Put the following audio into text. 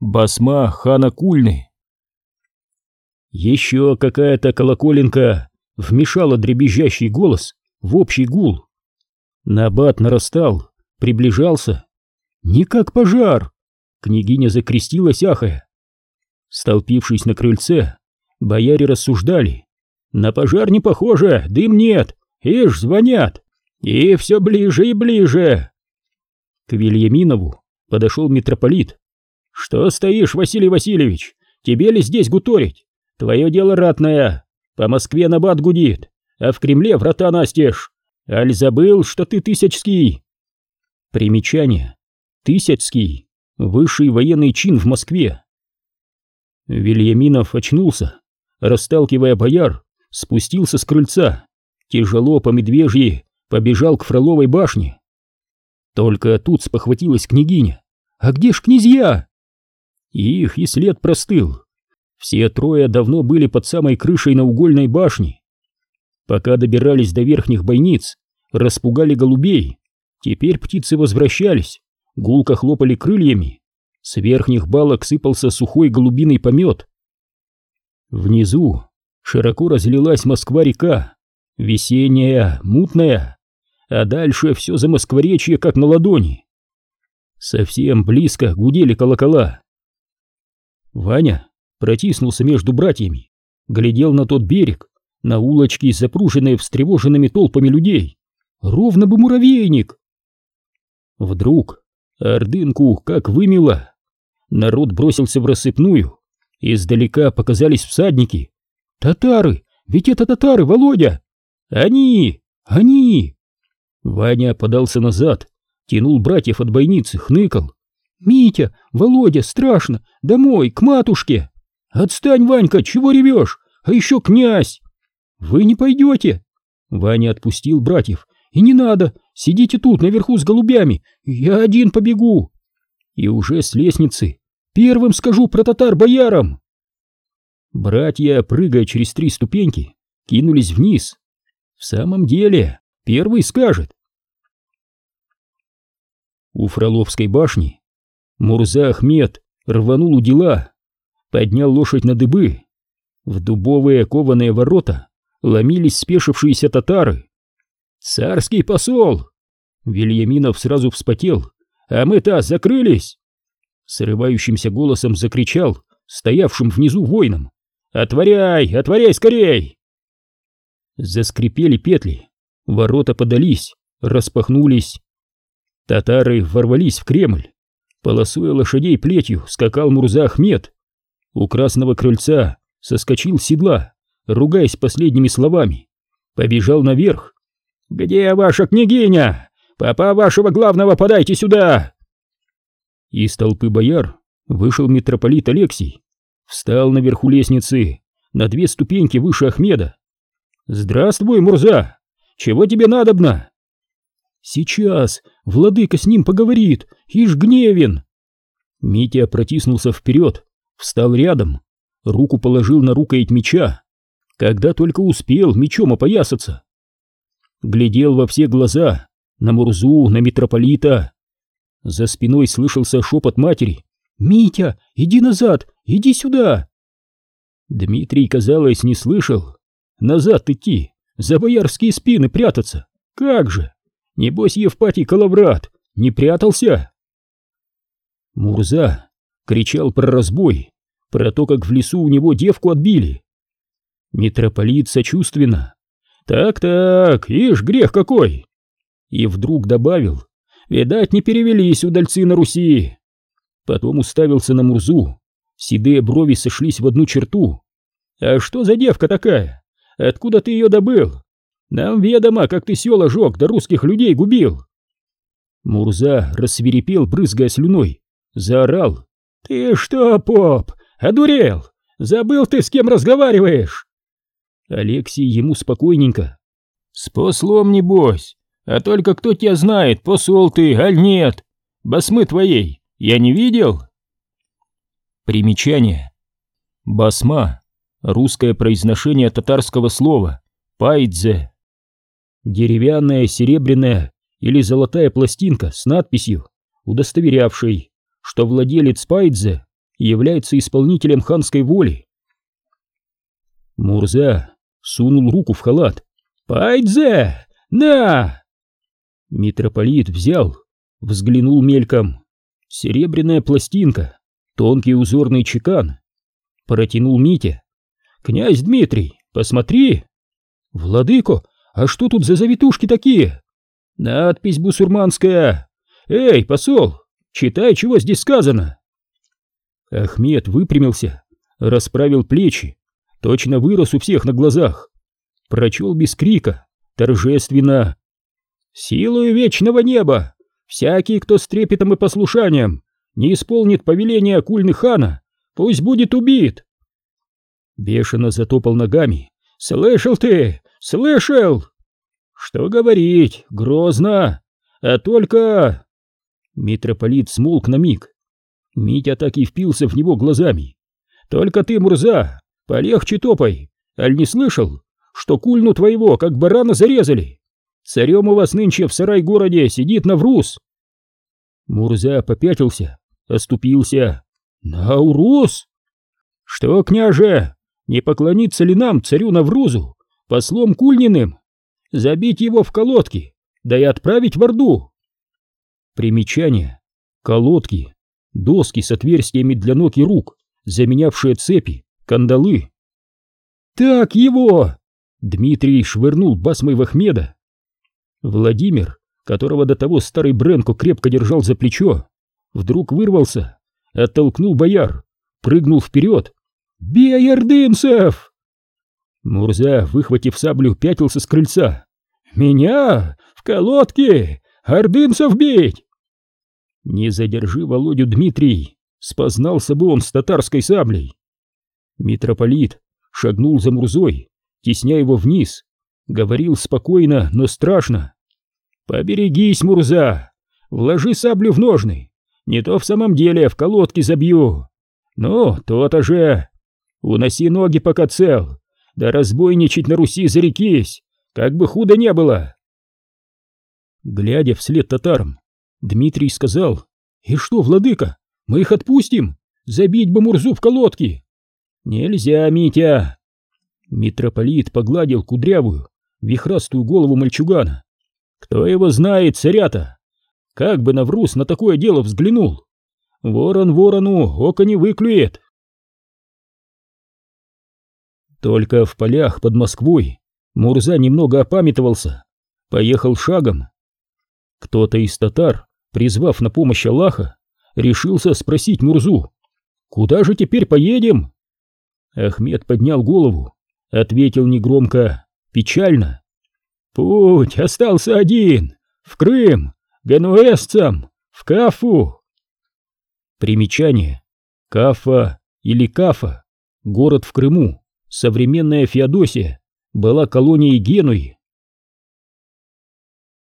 Басма хана Кульны. Еще какая-то колоколенка вмешала дребезжащий голос в общий гул. Набат нарастал, приближался. Не как пожар! Княгиня закрестилась, ахая. Столпившись на крыльце, бояре рассуждали. На пожар не похоже, дым нет, ишь, звонят. И все ближе и ближе. К Вильяминову подошел митрополит. Что стоишь, Василий Васильевич? Тебе ли здесь гуторить? Твое дело ратное. По Москве набат гудит, а в Кремле врата настежь. Аль забыл, что ты Тысячский? Примечание. Тысячский. Высший военный чин в Москве. Вильяминов очнулся, расталкивая бояр, спустился с крыльца, тяжело по медвежьи побежал к Фроловой башне. Только тут спохватилась княгиня. «А где ж князья?» Их и след простыл. Все трое давно были под самой крышей наугольной башни. Пока добирались до верхних бойниц, распугали голубей. Теперь птицы возвращались, гулко хлопали крыльями. С верхних балок сыпался сухой голубиный помет. Внизу широко разлилась Москва-река, весенняя, мутная, а дальше все за Москворечье как на ладони. Совсем близко гудели колокола. Ваня протиснулся между братьями, глядел на тот берег, на улочки, запруженные встревоженными толпами людей. Ровно бы муравейник! Вдруг ордынку как вымело. Народ бросился в рассыпную. Издалека показались всадники. «Татары! Ведь это татары, Володя!» «Они! Они!» Ваня подался назад, тянул братьев от бойницы, хныкал. «Митя! Володя! Страшно! Домой! К матушке!» «Отстань, Ванька! Чего ревешь? А еще князь!» «Вы не пойдете!» Ваня отпустил братьев. «И не надо! Сидите тут, наверху с голубями! Я один побегу!» И уже с лестницы первым скажу про татар-боярам! Братья, прыгая через три ступеньки, кинулись вниз. В самом деле, первый скажет. У Фроловской башни Мурза Ахмед рванул у дела, поднял лошадь на дыбы. В дубовые кованые ворота ломились спешившиеся татары. «Царский посол!» Вильяминов сразу вспотел. «А мы-то закрылись!» Срывающимся голосом закричал стоявшим внизу воинам. «Отворяй! Отворяй скорей!» Заскрипели петли, ворота подались, распахнулись. Татары ворвались в Кремль. Полосуя лошадей плетью, скакал Мурза Ахмед. У красного крыльца соскочил с седла, ругаясь последними словами. Побежал наверх. «Где ваша княгиня? Папа вашего главного подайте сюда!» Из толпы бояр вышел митрополит Алексий. Встал наверху лестницы, на две ступеньки выше Ахмеда. «Здравствуй, Мурза! Чего тебе надобно?» «Сейчас владыка с ним поговорит, ишь гневен!» Митя протиснулся вперед, встал рядом, руку положил на рукоять меча, когда только успел мечом опоясаться. Глядел во все глаза, на Мурзу, на митрополита. За спиной слышался шепот матери. «Митя, иди назад, иди сюда!» Дмитрий, казалось, не слышал. Назад идти, за боярские спины прятаться. Как же! Небось, Евпатий Калаврат не прятался. Мурза кричал про разбой, про то, как в лесу у него девку отбили. Митрополит сочувственно. «Так-так, ишь, грех какой!» И вдруг добавил, «Видать, не перевелись удальцы на Руси!» Потом уставился на Мурзу, седые брови сошлись в одну черту. «А что за девка такая? Откуда ты ее добыл? Нам ведомо, как ты села жег, да русских людей губил. Мурза рассверепел, брызгая слюной, заорал. Ты что, поп, одурел? Забыл ты, с кем разговариваешь? Алексей ему спокойненько. С послом небось, а только кто тебя знает, посол ты, аль нет? Басмы твоей я не видел? Примечание. Басма — русское произношение татарского слова «пайдзе». Деревянная, серебряная или золотая пластинка с надписью, удостоверявшей, что владелец Пайдзе является исполнителем ханской воли. Мурза сунул руку в халат. «Пайдзе! На!» Митрополит взял, взглянул мельком. Серебряная пластинка, тонкий узорный чекан. Протянул Митя. «Князь Дмитрий, посмотри!» «Владыко, а что тут за завитушки такие?» «Надпись бусурманская! Эй, посол, читай, чего здесь сказано!» Ахмед выпрямился, расправил плечи, точно вырос у всех на глазах. Прочел без крика, торжественно. «Силою вечного неба! Всякий, кто с трепетом и послушанием не исполнит повеления кульны хана, пусть будет убит!» Бешено затопал ногами. «Слышал ты? Слышал?» «Что говорить? Грозно! А только...» Митрополит смолк на миг. Митя так и впился в него глазами. «Только ты, Мурза, полегче топай, аль не слышал, что кульну твоего, как барана, зарезали? Царем у вас нынче в сарай-городе сидит Навруз!» Мурза попятился, оступился. «Наурус? Что, княже, не поклониться ли нам, царю Наврузу, послом Кульниным? Забить его в колодки, да и отправить в Орду?» Примечание. Колодки доски с отверстиями для ног и рук, заменявшие цепи, кандалы. «Так его!» — Дмитрий швырнул басмой в Ахмеда. Владимир, которого до того старый Бренко крепко держал за плечо, вдруг вырвался, оттолкнул бояр, прыгнул вперед. «Бей, ордынцев!» Мурза, выхватив саблю, пятился с крыльца. «Меня? В колодке? Ордынцев бить!» Не задержи Володю, Дмитрий, спознался бы он с татарской саблей. Митрополит шагнул за Мурзой, тесня его вниз, говорил спокойно, но страшно. «Поберегись, Мурза, вложи саблю в ножны, не то в самом деле в колодки забью. Ну, то-то же. Уноси ноги, пока цел, да разбойничать на Руси зарекись, как бы худо не было». Глядя вслед татарам, Дмитрий сказал, «И что, владыка, мы их отпустим? Забить бы Мурзу в колодки!» «Нельзя, Митя!» Митрополит погладил кудрявую, вихрастую голову мальчугана. «Кто его знает, царята? Как бы Навруз на такое дело взглянул? Ворон ворону око не выклюет!» Только в полях под Москвой Мурза немного опамятовался, поехал шагом. Кто-то из татар призвав на помощь Аллаха, решился спросить Мурзу, «Куда же теперь поедем?» Ахмед поднял голову, ответил негромко, печально, «Путь остался один, в Крым, генуэзцам, в Кафу». Примечание. Кафа или Кафа, город в Крыму, современная Феодосия, была колонией Генуи.